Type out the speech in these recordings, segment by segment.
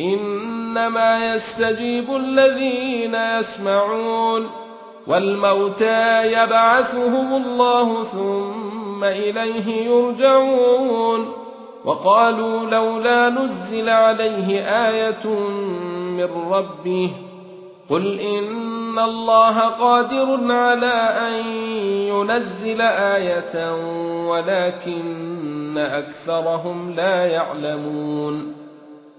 إنما يستجيب الذين يسمعون والموتى يبعثهم الله ثم إليه يرجعون وقالوا لولا نزل عليه آية من ربه قل إن الله قادر على أن ينزل آية ولكن أكثرهم لا يعلمون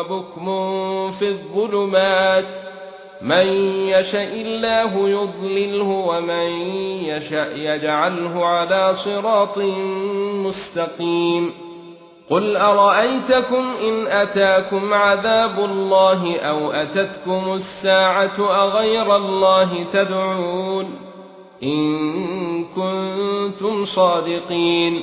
وبكم في الظلمات. من يشاء الله يضلله ومن يشاء يجعله على صراط مستقيم. قل أرأيتكم إن أتاكم عذاب الله أو أتتكم الساعة أغير الله تدعون؟ إن كنتم صادقين.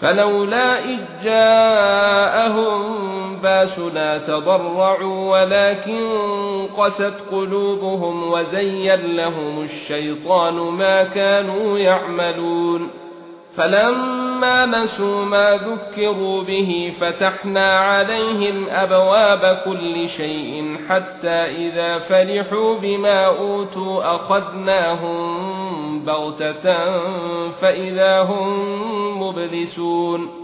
فلولا إذ جاءهم باسنا تضرعوا ولكن قست قلوبهم وزين لهم الشيطان ما كانوا يعملون فلما نسوا ما ذكروا به فتحنا عليهم أبواب كل شيء حتى إذا فرحوا بما أوتوا أخذناهم بغتة فاذا هم مبلسون